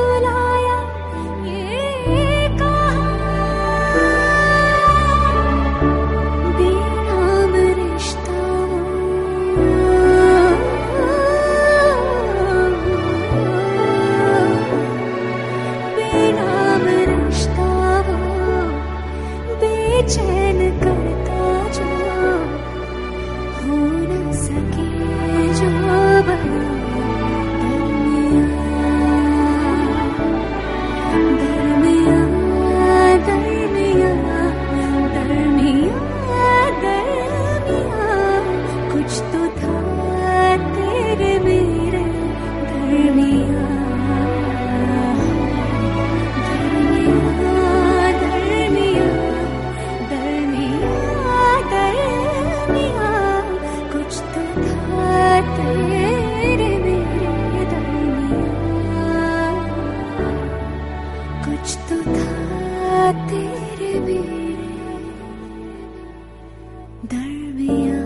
तुला कुछ तो था तेरे भी दरमिया